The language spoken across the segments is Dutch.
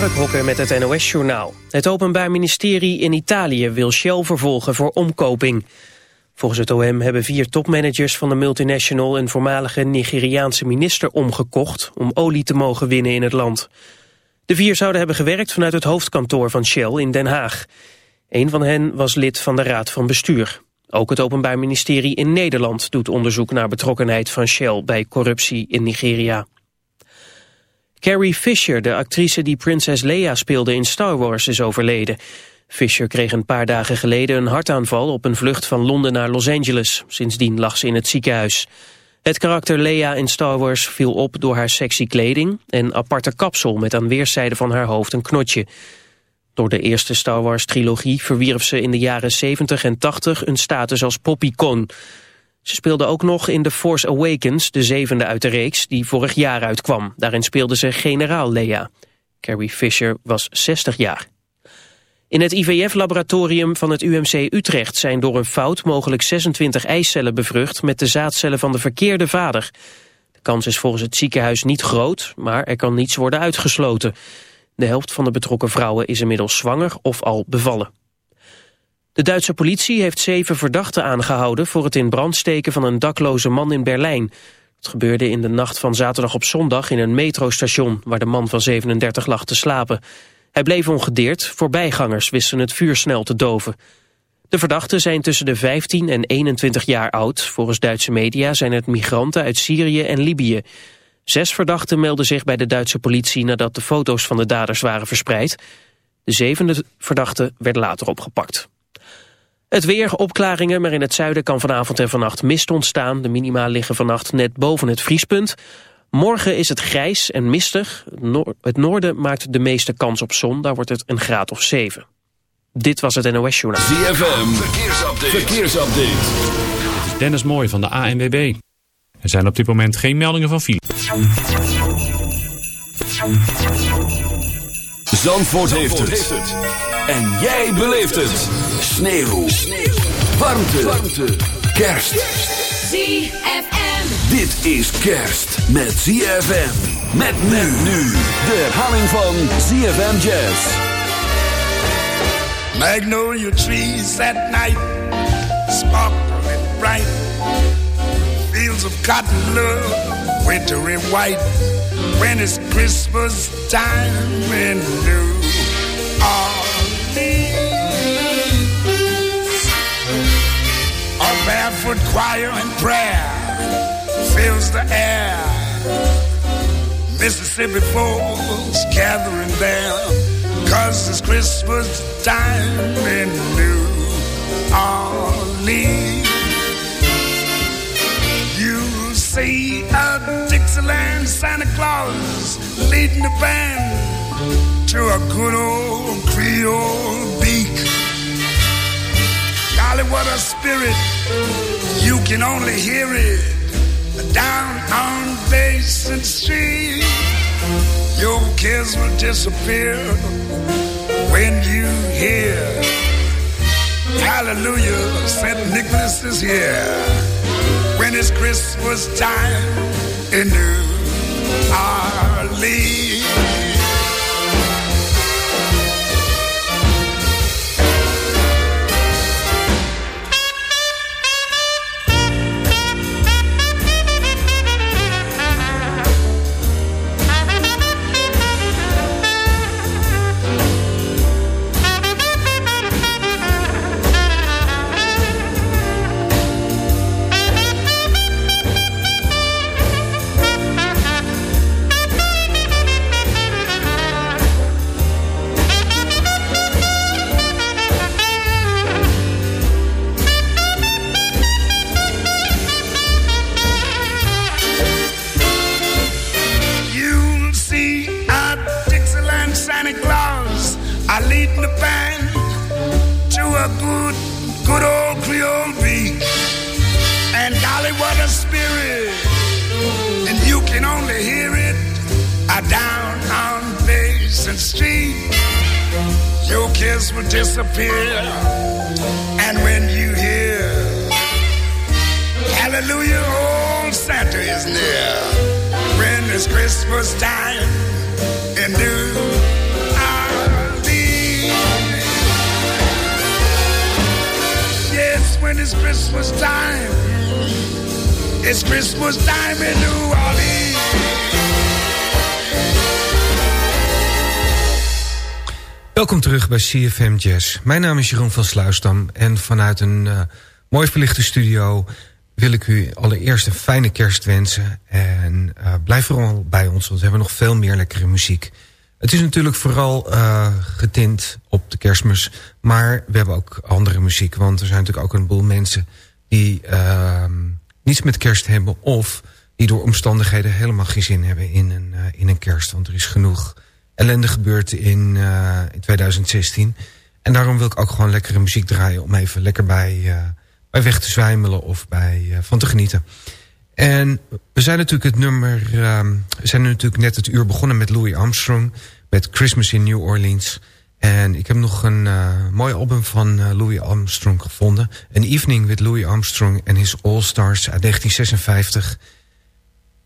Mark Hokker met het NOS-journaal. Het Openbaar Ministerie in Italië wil Shell vervolgen voor omkoping. Volgens het OM hebben vier topmanagers van de multinational... een voormalige Nigeriaanse minister omgekocht... om olie te mogen winnen in het land. De vier zouden hebben gewerkt vanuit het hoofdkantoor van Shell in Den Haag. Een van hen was lid van de Raad van Bestuur. Ook het Openbaar Ministerie in Nederland doet onderzoek naar betrokkenheid van Shell... bij corruptie in Nigeria. Carrie Fisher, de actrice die prinses Leia speelde in Star Wars, is overleden. Fisher kreeg een paar dagen geleden een hartaanval op een vlucht van Londen naar Los Angeles. Sindsdien lag ze in het ziekenhuis. Het karakter Leia in Star Wars viel op door haar sexy kleding... en aparte kapsel met aan weerszijden van haar hoofd een knotje. Door de eerste Star Wars-trilogie verwierf ze in de jaren 70 en 80 een status als poppycon... Ze speelde ook nog in The Force Awakens, de zevende uit de reeks, die vorig jaar uitkwam. Daarin speelde ze generaal Leia. Carrie Fisher was 60 jaar. In het IVF-laboratorium van het UMC Utrecht zijn door een fout mogelijk 26 eicellen bevrucht met de zaadcellen van de verkeerde vader. De kans is volgens het ziekenhuis niet groot, maar er kan niets worden uitgesloten. De helft van de betrokken vrouwen is inmiddels zwanger of al bevallen. De Duitse politie heeft zeven verdachten aangehouden... voor het in brand steken van een dakloze man in Berlijn. Het gebeurde in de nacht van zaterdag op zondag in een metrostation... waar de man van 37 lag te slapen. Hij bleef ongedeerd, voorbijgangers wisten het vuur snel te doven. De verdachten zijn tussen de 15 en 21 jaar oud. Volgens Duitse media zijn het migranten uit Syrië en Libië. Zes verdachten melden zich bij de Duitse politie... nadat de foto's van de daders waren verspreid. De zevende verdachte werd later opgepakt. Het weer, opklaringen, maar in het zuiden kan vanavond en vannacht mist ontstaan. De minima liggen vannacht net boven het vriespunt. Morgen is het grijs en mistig. Het noorden maakt de meeste kans op zon. Daar wordt het een graad of 7. Dit was het NOS Journaal. ZFM, verkeersupdate. verkeersupdate. Dennis Mooi van de ANWB. Er zijn op dit moment geen meldingen van file. Zandvoort, heeft, het. En jij beleeft het. Sneeuw. Sneeuw. Warmte. Warmte. Kerst. ZFM. Dit is kerst met ZFM. Met men nu. De herhaling van ZFM Jazz. Magnolia trees at night. Sparkling bright. Fields of cotton love. Wintry white. When it's Christmas time in New Orleans. A barefoot choir and prayer fills the air. Mississippi folks gathering there, cause it's Christmas time in New Orleans. You see a Dixieland Santa Claus leading the band to a good old Creole beat golly, what a spirit. You can only hear it down on Basin Street. Your cares will disappear when you hear. Hallelujah, St. Nicholas is here. When it's Christmas time in New Orleans. Bij CFM Jazz. Mijn naam is Jeroen van Sluisdam en vanuit een uh, mooi verlichte studio wil ik u allereerst een fijne kerst wensen. En uh, blijf vooral bij ons, want we hebben nog veel meer lekkere muziek. Het is natuurlijk vooral uh, getint op de kerstmis. Maar we hebben ook andere muziek. Want er zijn natuurlijk ook een boel mensen die uh, niets met kerst hebben. Of die door omstandigheden helemaal geen zin hebben in een, in een kerst. Want er is genoeg ellende gebeurd in, uh, in 2016. En daarom wil ik ook gewoon lekkere muziek draaien. Om even lekker bij, uh, bij weg te zwijmelen of bij, uh, van te genieten. En we zijn natuurlijk het nummer... Uh, we zijn natuurlijk net het uur begonnen met Louis Armstrong... met Christmas in New Orleans. En ik heb nog een uh, mooi album van Louis Armstrong gevonden. An Evening with Louis Armstrong and His All Stars uit 1956.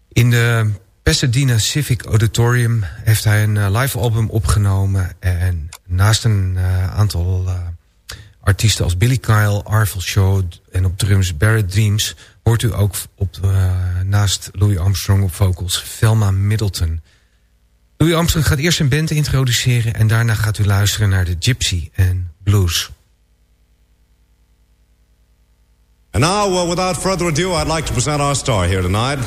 In de Pasadena Civic Auditorium heeft hij een uh, live album opgenomen. En naast een aantal artiesten als Billy Kyle, Arvel Shaw en op drums Barrett Dreams hoort u ook op, naast Louis Armstrong op vocals Velma Middleton. Louis Armstrong gaat eerst een band introduceren... en daarna gaat u luisteren naar de Gypsy en Blues. And now, uh, without further ado, I'd like to present our star here tonight.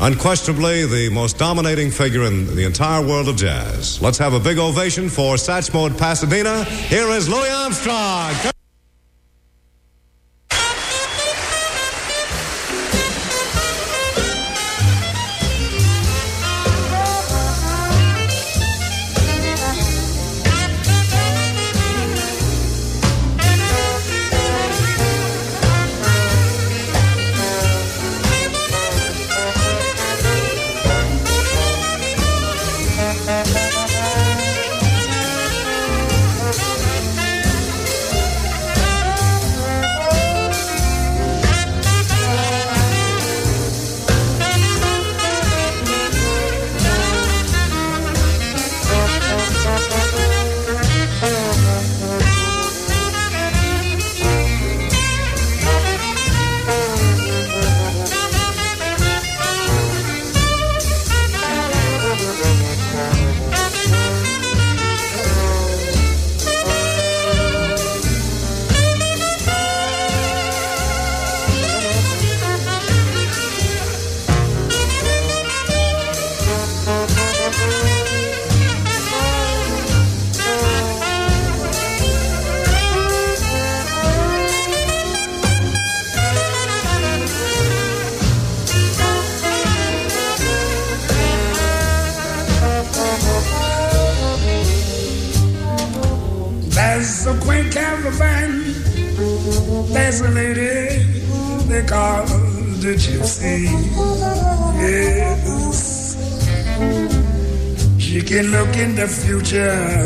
Unquestionably the most dominating figure in the entire world of jazz. Let's have a big ovation for Satchmo at Pasadena. Here is Louis Armstrong. Yeah.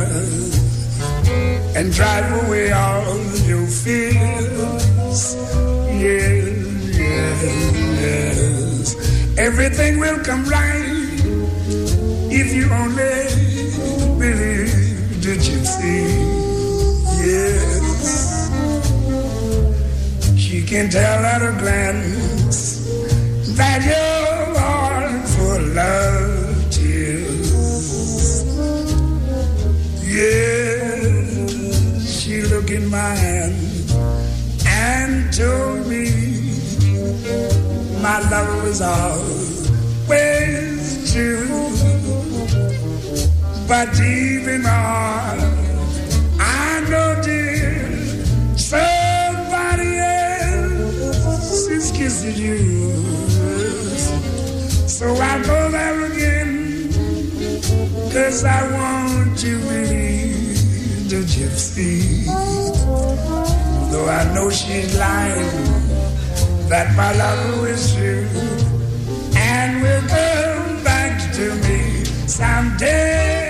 is you So I go there again, cause I want to be the gypsy. Though I know she's lying, that my love is true, and will come back to me someday.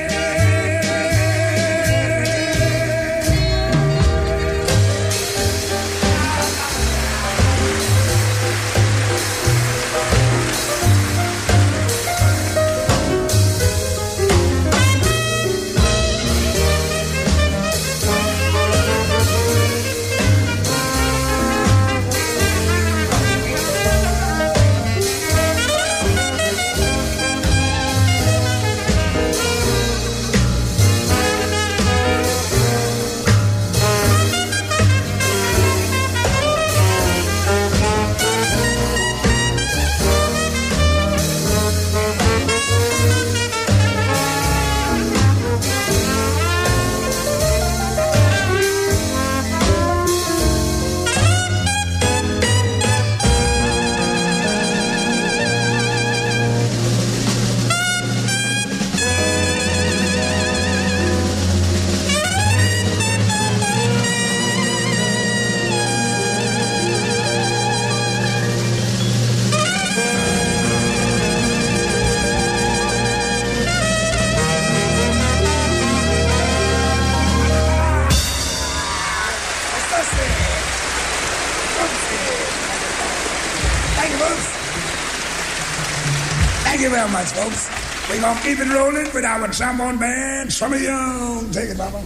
Very much, folks. We're going to keep it rolling with our trombone band. Some of you take it, Papa.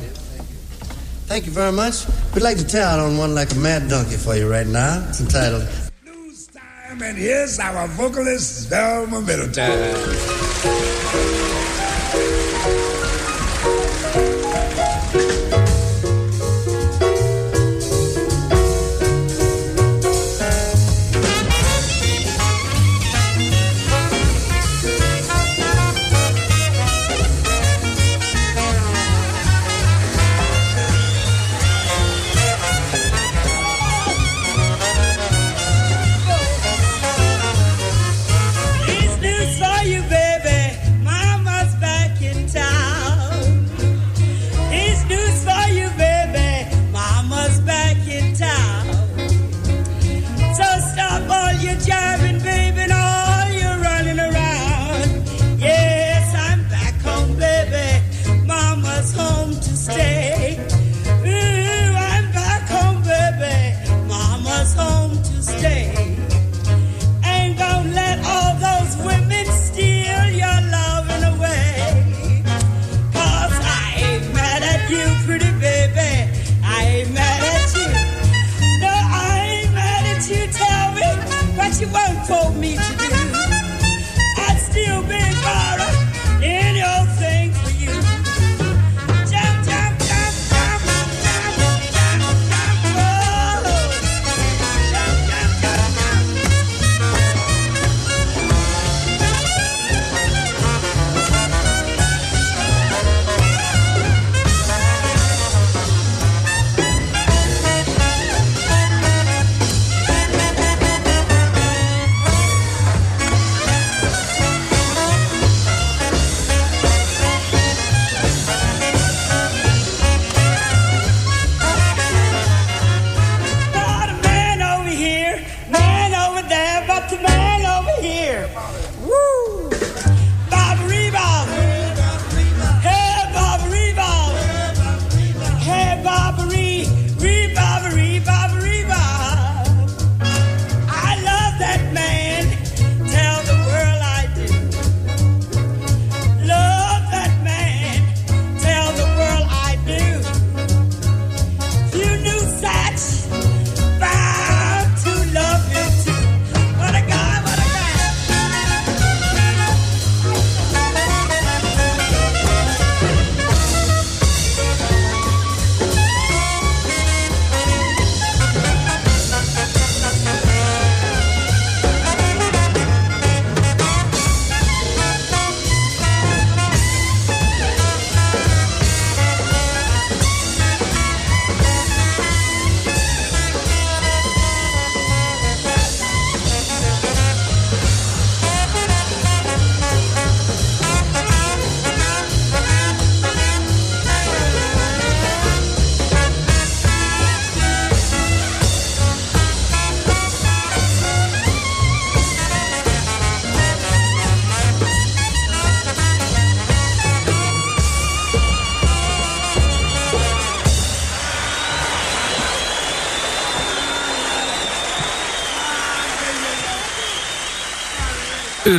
Thank you very much. We'd like to tear out on one like a mad donkey for you right now. It's entitled Blues Time, and here's our vocalist, Velma Middleton.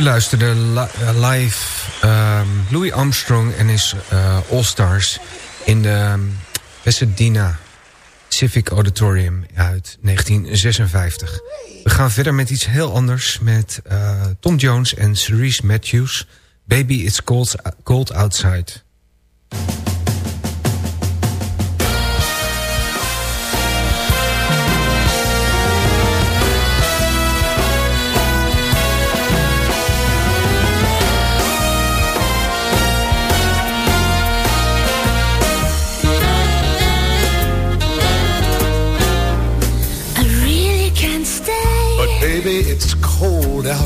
Luisterde eh, live ehm, Louis Armstrong en his eh, All-Stars... in de ehm, Pasadena Civic Auditorium uit 1956. We gaan verder met iets heel anders met eh, Tom Jones en Cerise Matthews. Baby, it's cold, cold outside.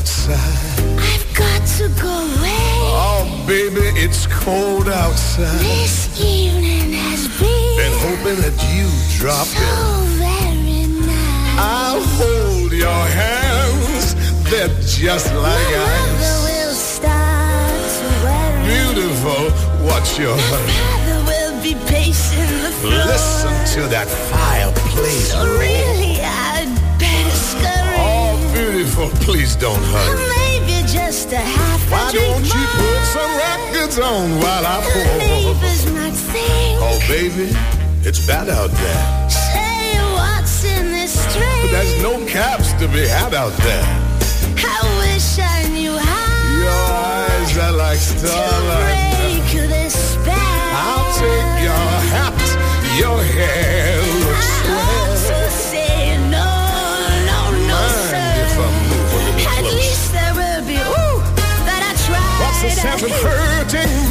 Outside. I've got to go away. Oh, baby, it's cold outside. This evening has been, Been hoping that you drop so in. very nice. I'll hold your hands. They're just like My ice. will start to worry. Beautiful. What's your hurry? will be pacing the floor. Listen to that fireplace. So really, I'd Oh, beautiful. Please don't hurry. maybe just a half a Why don't you more. put some records on while I The pour? neighbors might think, Oh, baby, it's bad out there. say what's in this drink. there's no caps to be had out there. I wish I knew how Your eyes are like to starlight. break this spell. I'll take your hat, your hair Voices have been hurting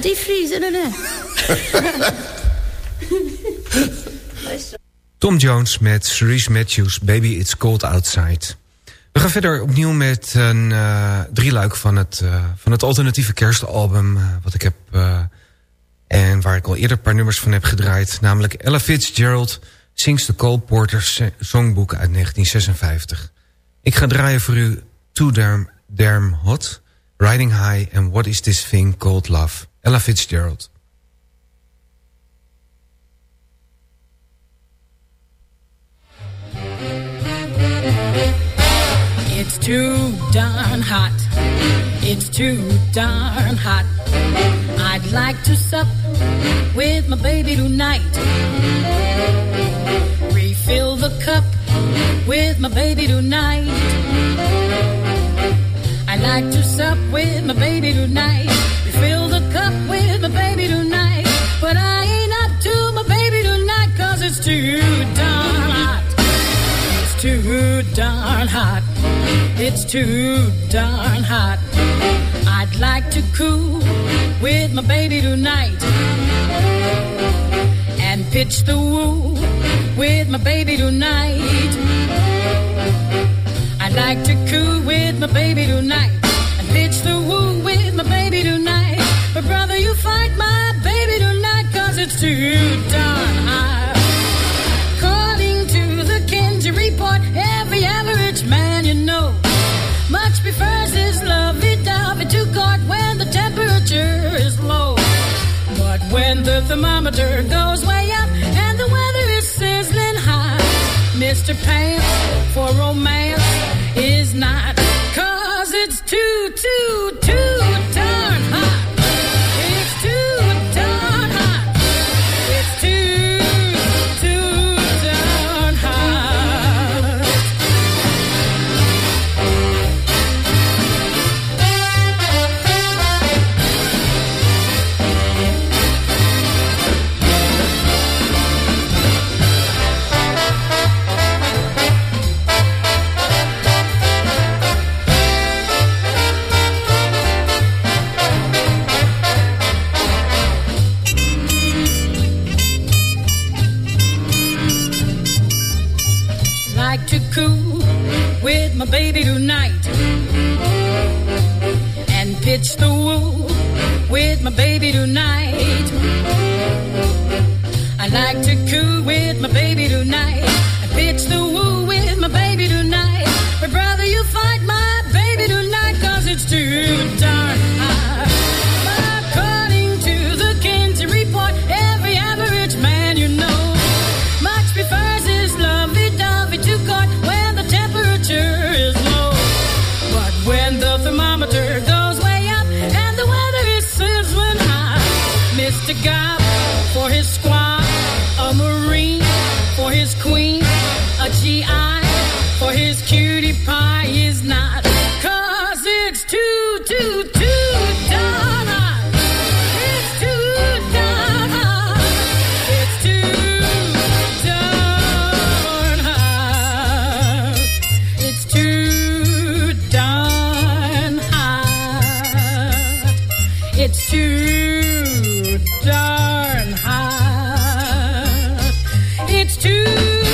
Bloody freezing, innit? Tom Jones met Cerise Matthews, Baby It's Cold Outside. We gaan verder opnieuw met een uh, drieluik van het, uh, van het alternatieve kerstalbum... Uh, wat ik heb en waar ik al eerder een paar nummers van heb gedraaid. Namelijk Ella Fitzgerald Sings the Cole Porter Songbook uit 1956. Ik ga draaien voor u Too Damn, Damn Hot, Riding High... and What Is This Thing Called Love. Ella Fitzgerald. It's too darn hot. It's too darn hot. I'd like to sup with my baby tonight. Refill the cup with my baby tonight. I'd like to sup with my baby tonight. The cup with my baby tonight. But I ain't up to my baby tonight, cause it's too darn hot. It's too darn hot. It's too darn hot. I'd like to cool with my baby tonight. And pitch the woo with my baby tonight. I'd like to cool with my baby tonight. And pitch the woo with my baby tonight. But brother, you fight my baby tonight, cause it's too darn hot. According to the Kinsey report, every average man you know much prefers his lovey-dovey to court when the temperature is low. But when the thermometer goes way up and the weather is sizzling hot, Mr. Pants for romance is not. It's too darn hot. It's too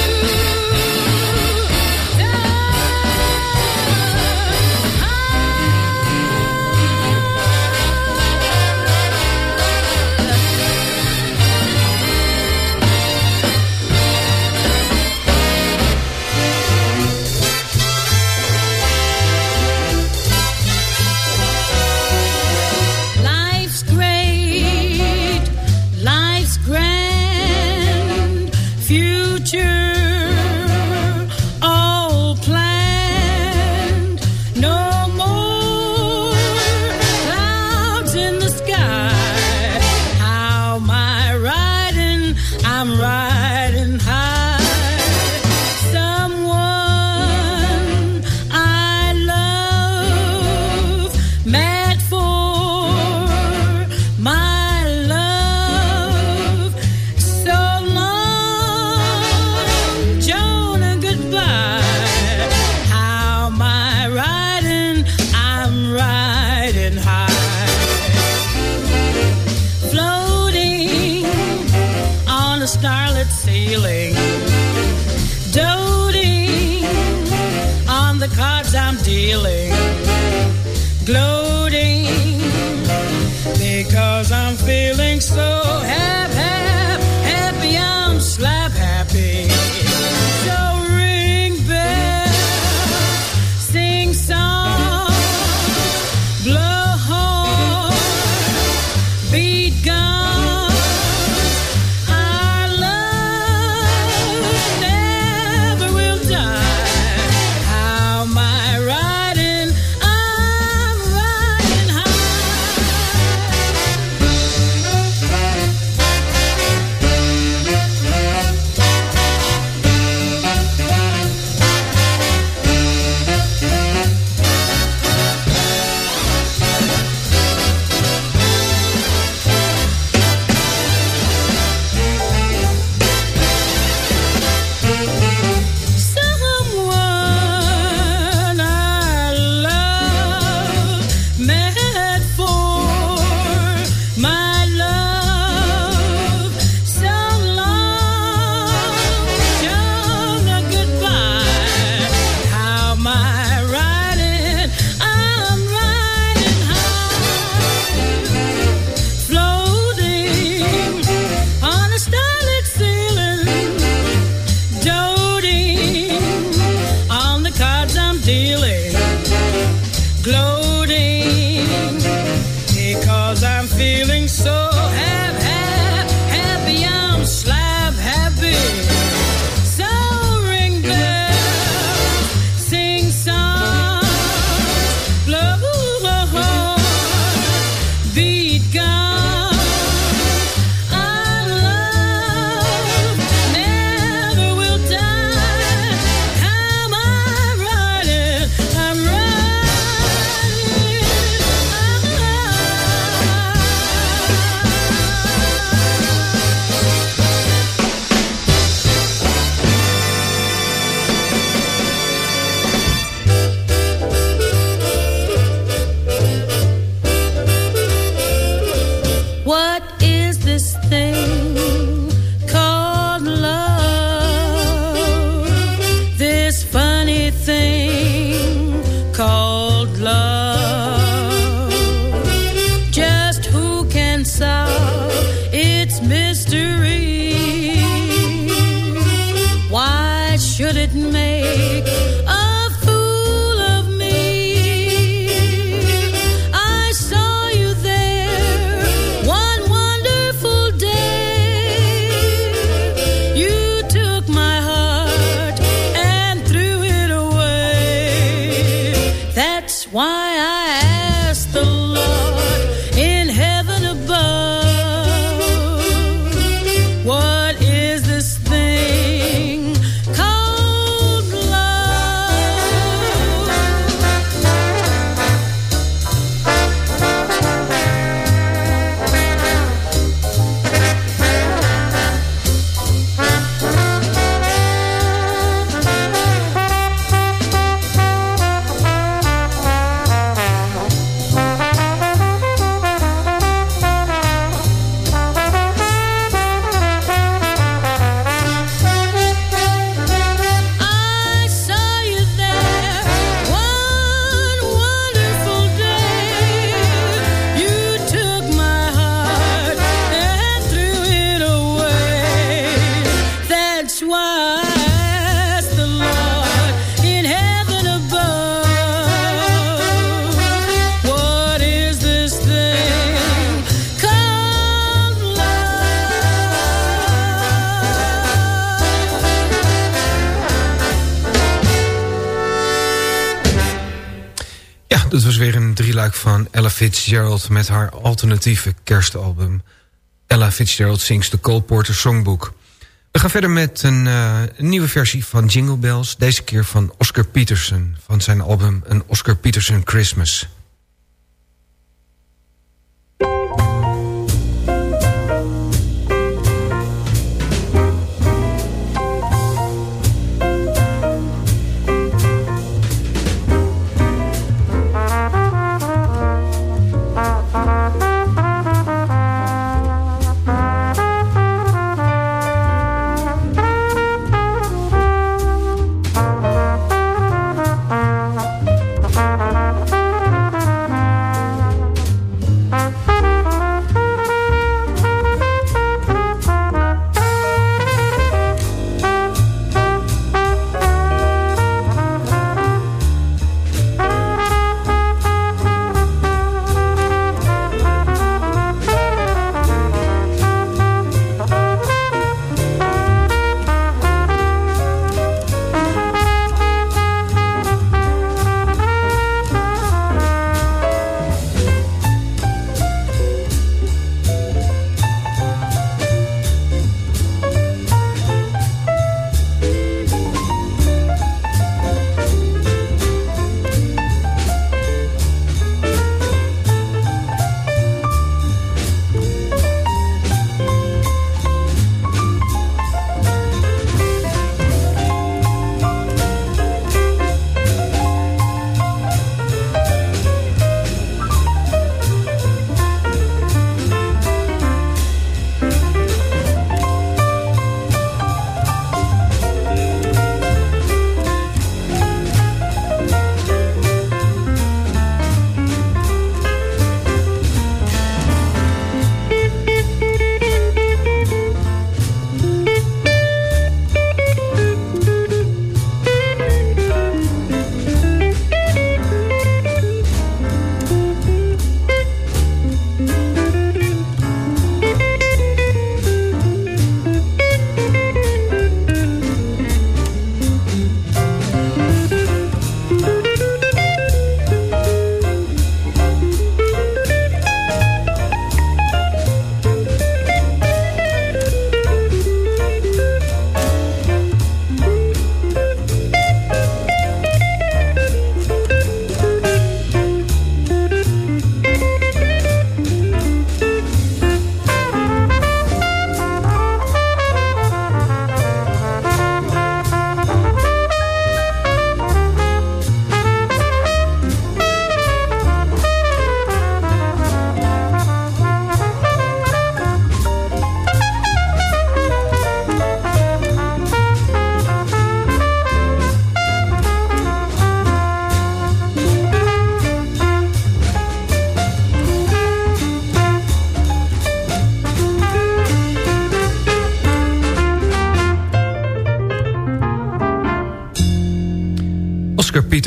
dat was weer een drieluik van Ella Fitzgerald... met haar alternatieve kerstalbum. Ella Fitzgerald sings the Cole Porter Songbook. We gaan verder met een, eh, een nieuwe versie van Jingle Bells. Deze keer van Oscar Peterson. Van zijn album Een Oscar Peterson Christmas.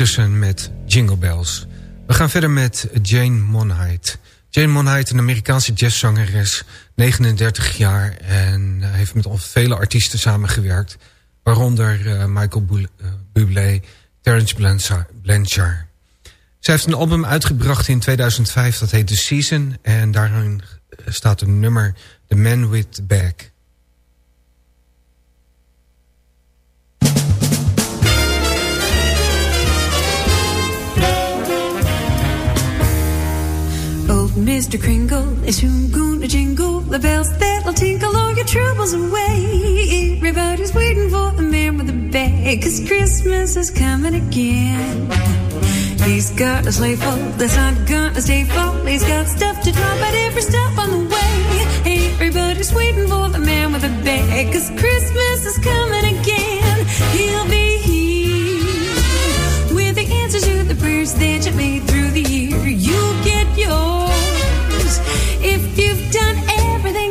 Peterson met Jingle Bells. We gaan verder met Jane Monheit. Jane Monheit, een Amerikaanse jazzzangeres, 39 jaar... en uh, heeft met al vele artiesten samengewerkt... waaronder uh, Michael Bublé, Terence Blanchard. Zij heeft een album uitgebracht in 2005, dat heet The Season... en daarin staat een nummer The Man With The Bag... Mr. Kringle is soon gonna jingle the bells that'll tinkle all your troubles away. Everybody's waiting for the man with the bag, cause Christmas is coming again. He's got a sleigh full that's not gonna stay full. He's got stuff to drop at every stop on the way. Everybody's waiting for the man with the bag, cause Christmas is coming again. He'll be here with the answers to the prayers that you made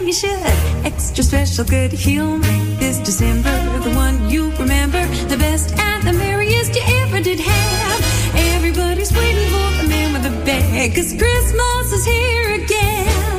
you should. Extra special good, he'll make this December the one you remember, the best and the merriest you ever did have. Everybody's waiting for the man with the bag, cause Christmas is here again.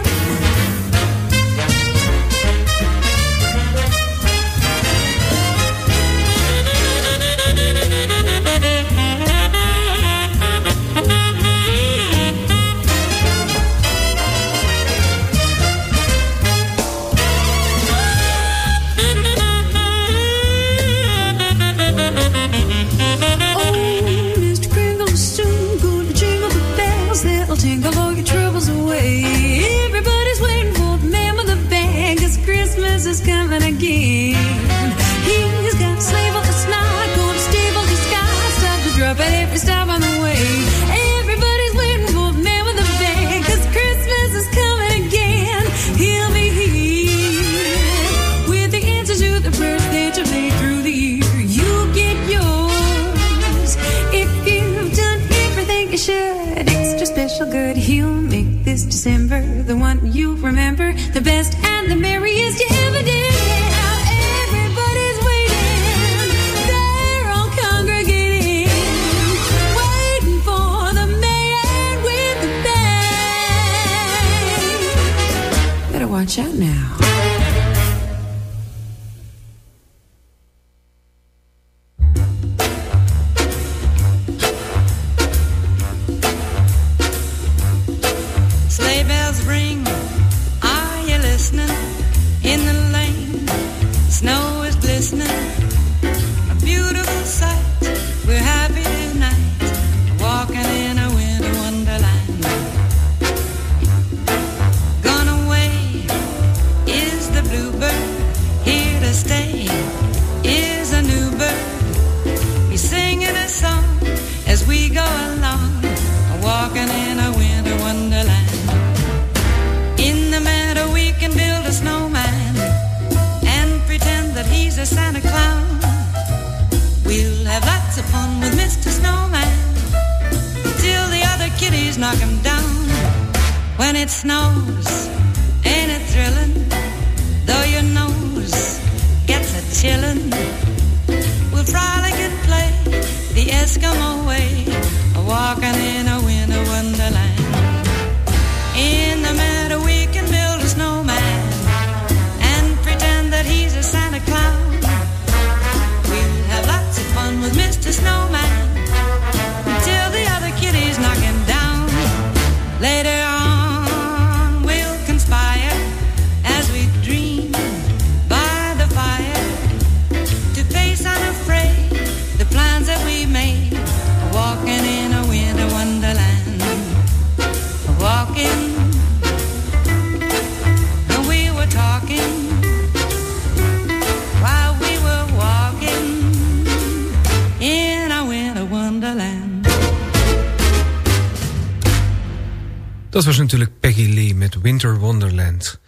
Dat was natuurlijk Peggy Lee met Winter Wonderland. Het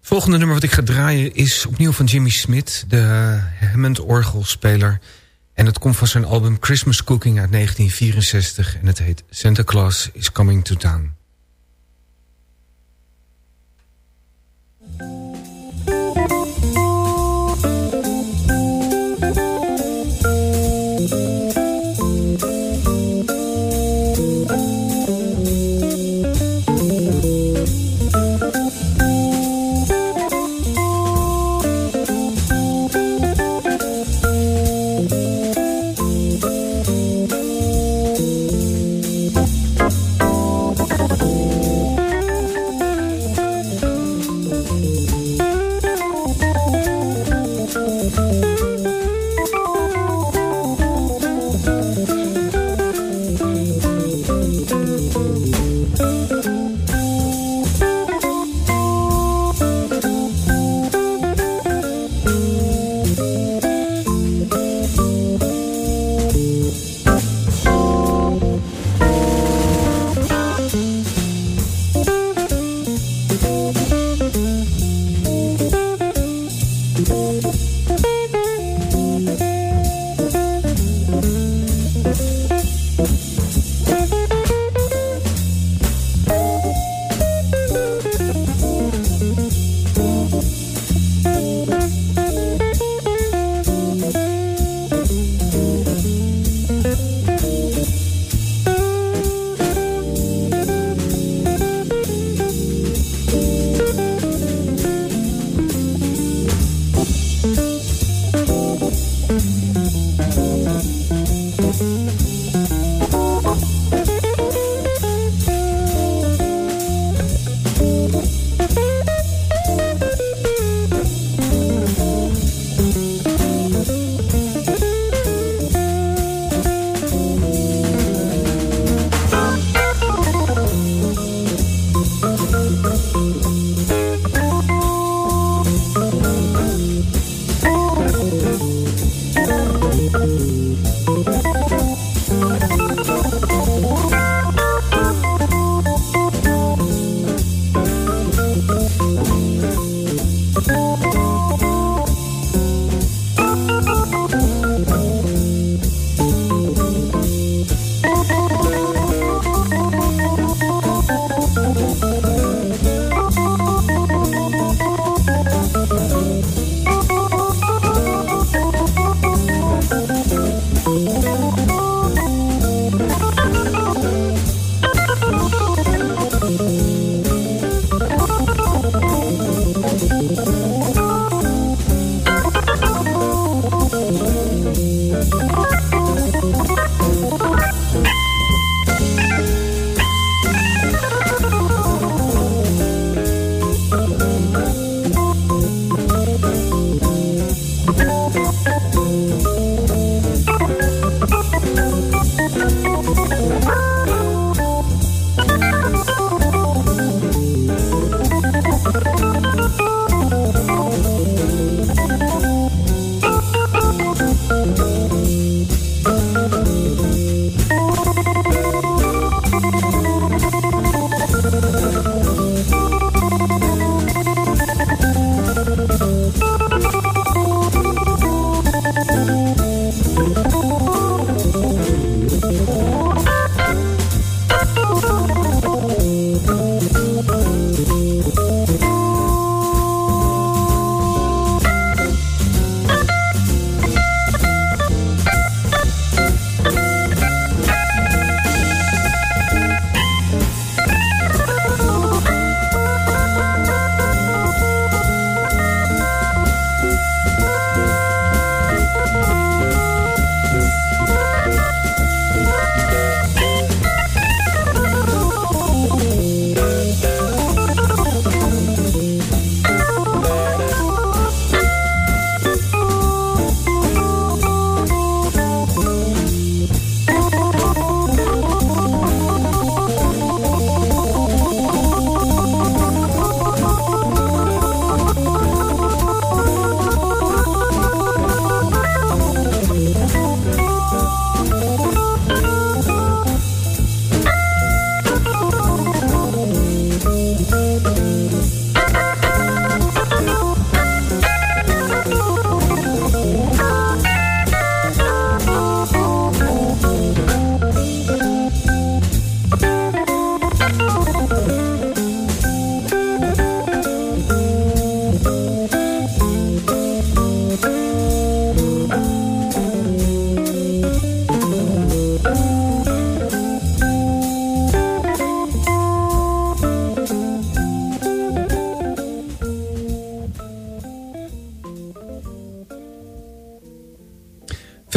volgende nummer wat ik ga draaien is opnieuw van Jimmy Smith... de Hammond-orgelspeler. En het komt van zijn album Christmas Cooking uit 1964... en het heet Santa Claus is Coming to Town.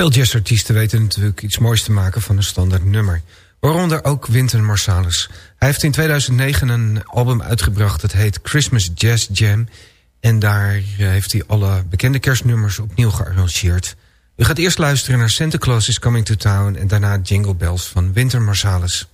Veel jazzartiesten weten natuurlijk iets moois te maken van een standaard nummer. Waaronder ook Wynton Marsalis. Hij heeft in 2009 een album uitgebracht dat heet Christmas Jazz Jam. En daar eh, heeft hij alle bekende kerstnummers opnieuw gearrangeerd. U gaat eerst luisteren naar Santa Claus is Coming to Town... en daarna Jingle Bells van Winter Marsalis.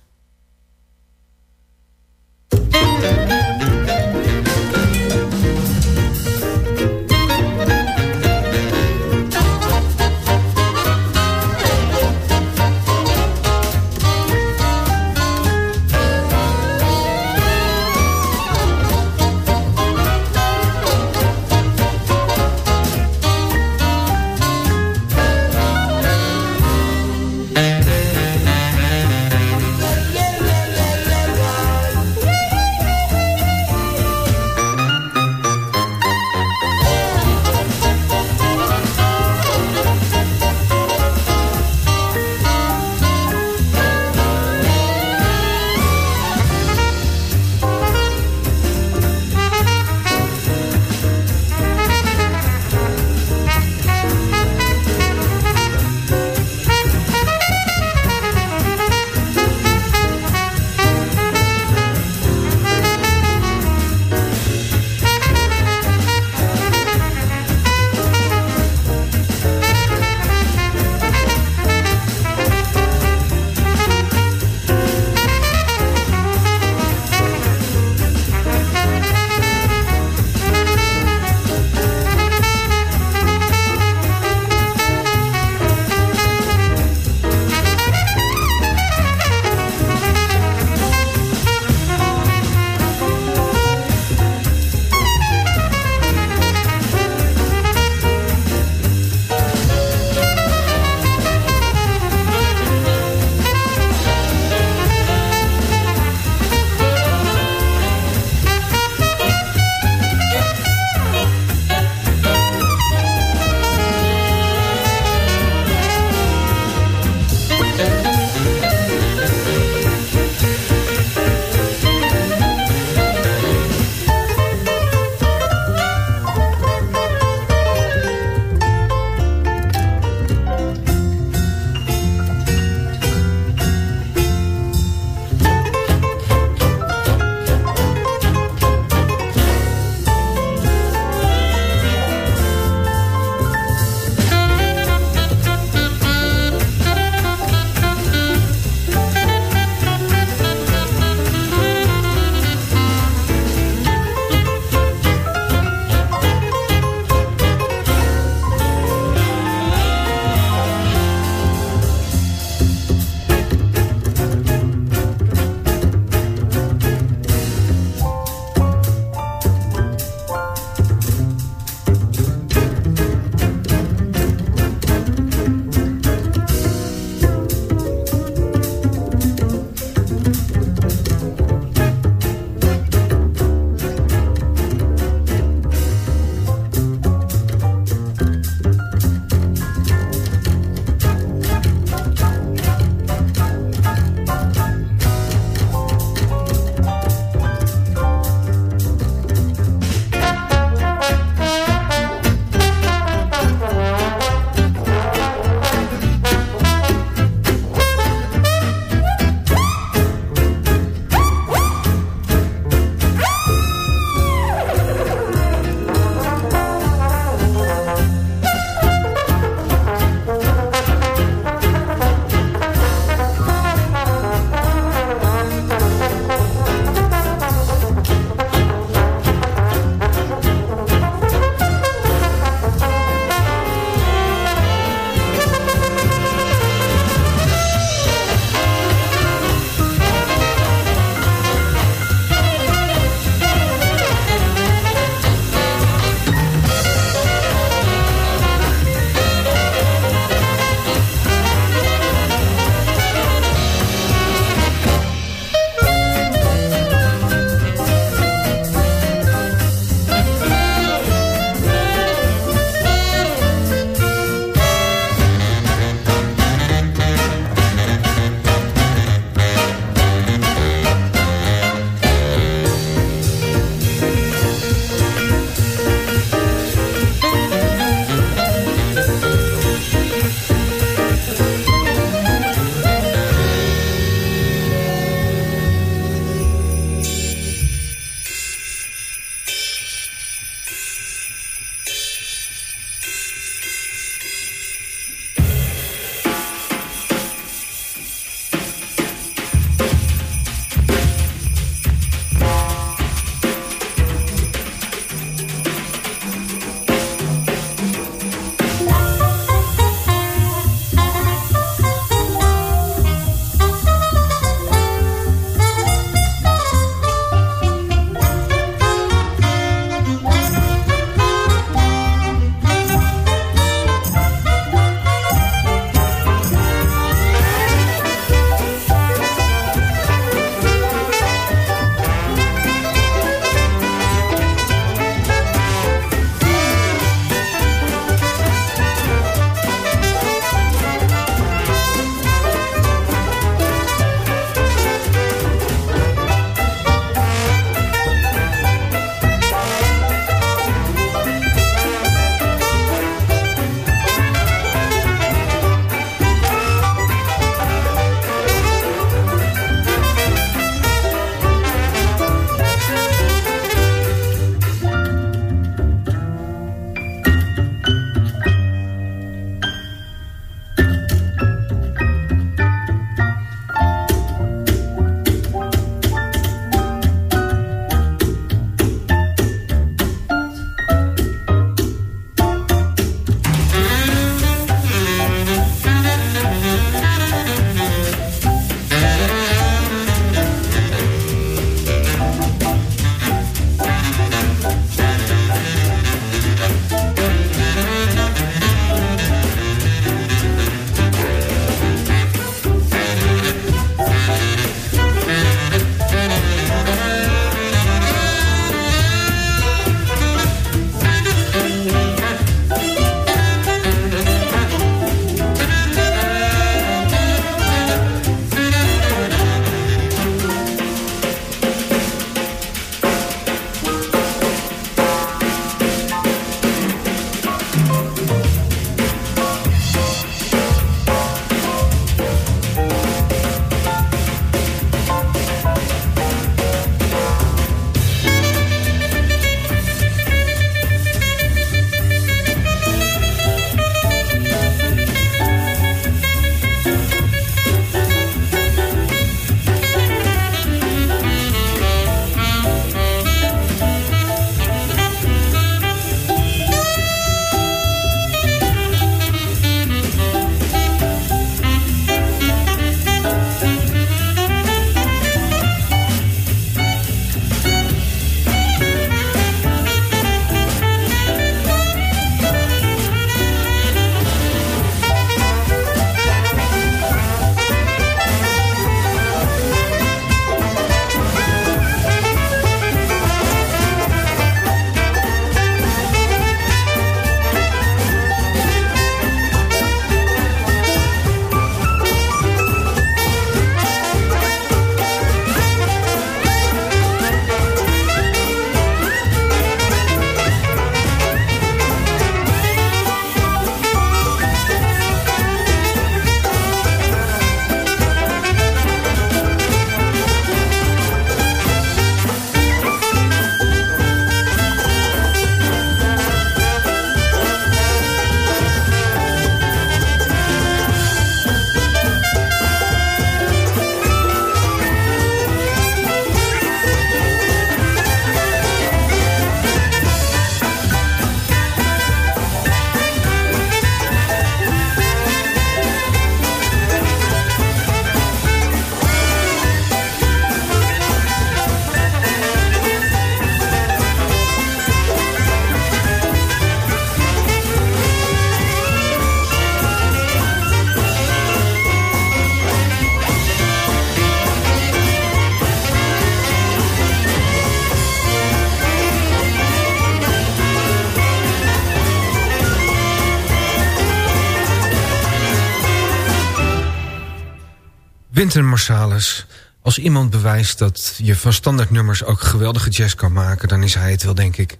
Marsalis. Als iemand bewijst dat je van standaardnummers ook geweldige jazz kan maken... dan is hij het wel, denk ik.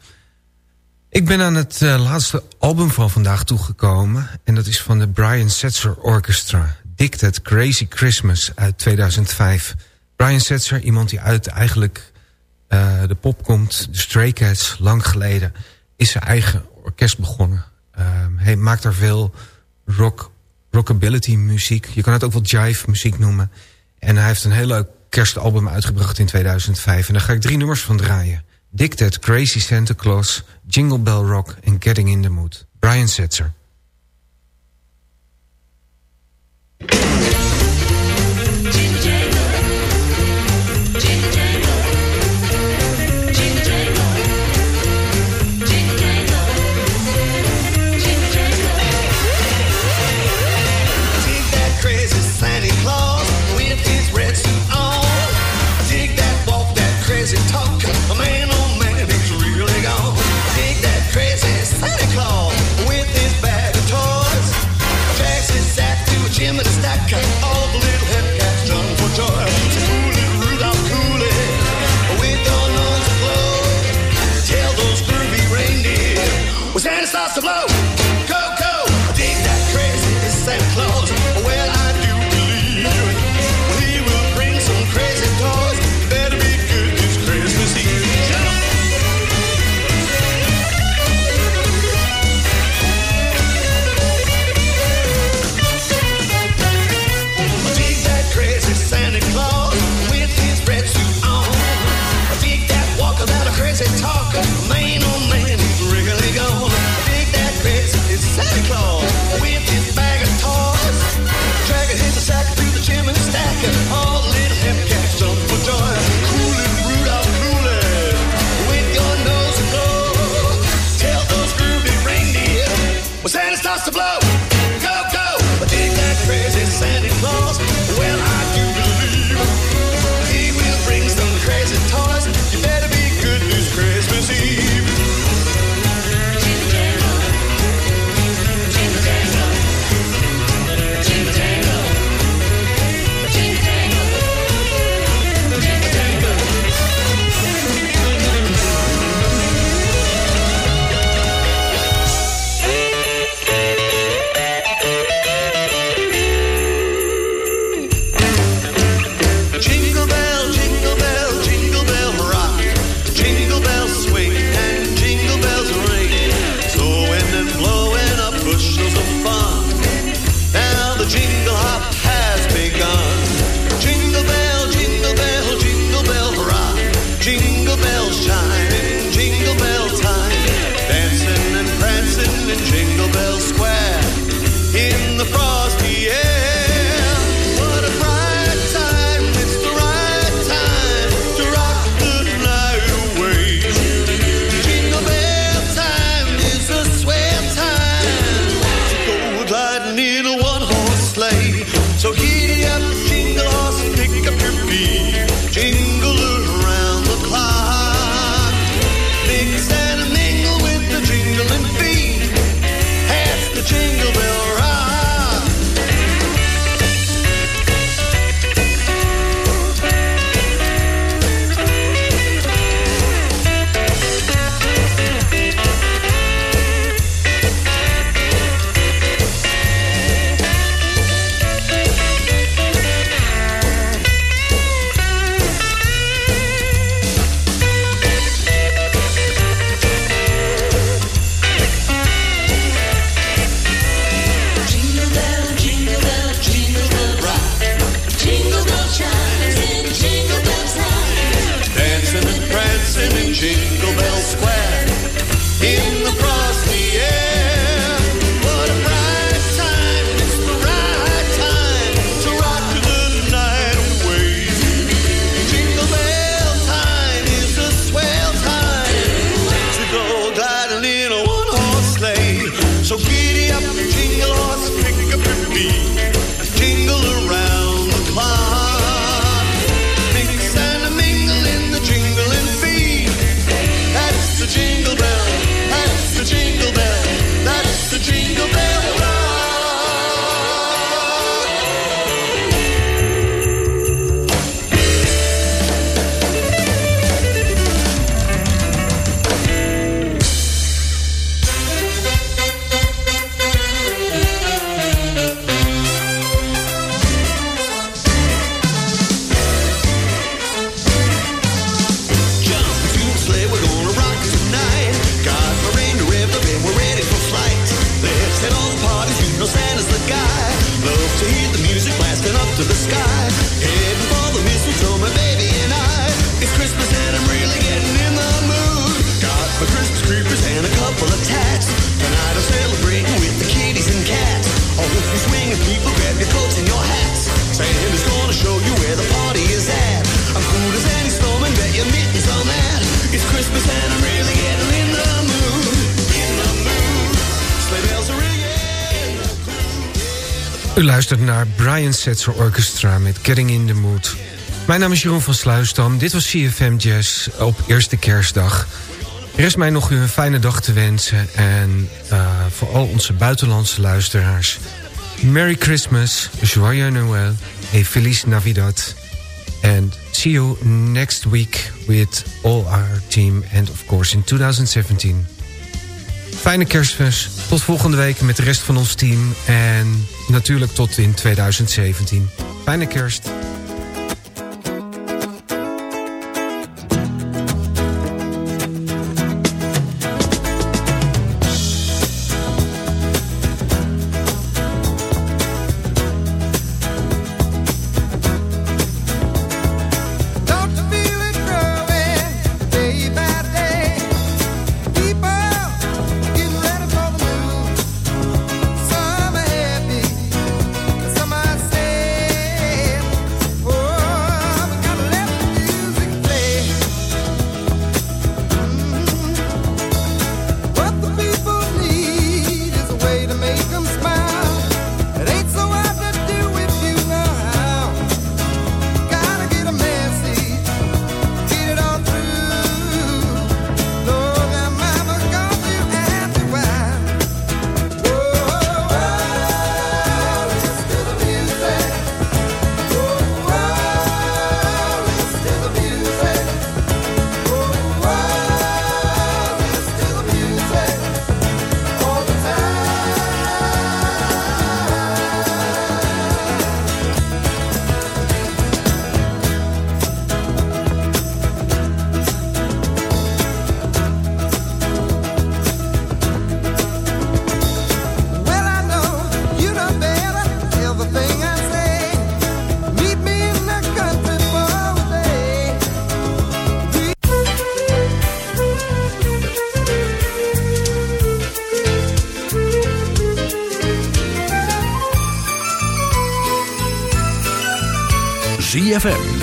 Ik ben aan het uh, laatste album van vandaag toegekomen. En dat is van de Brian Setzer Orchestra. Dicted Crazy Christmas uit 2005. Brian Setzer, iemand die uit eigenlijk uh, de pop komt. De Stray Cats, lang geleden. Is zijn eigen orkest begonnen. Uh, hij maakt daar veel rock, rockability muziek. Je kan het ook wel jive muziek noemen. En hij heeft een heel leuk kerstalbum uitgebracht in 2005. En daar ga ik drie nummers van draaien. Dicted, Crazy Santa Claus, Jingle Bell Rock en Getting in the Mood. Brian Setzer. Brian Setzer Orchestra met Getting in the Mood. Mijn naam is Jeroen van Sluisdam. Dit was CFM Jazz op eerste kerstdag. Er is mij nog u een fijne dag te wensen. En uh, voor al onze buitenlandse luisteraars... Merry Christmas, Joyeux Noël et Feliz Navidad. And see you next week with all our team. And of course in 2017. Fijne kerstfest. Tot volgende week met de rest van ons team. En natuurlijk tot in 2017. Fijne kerst.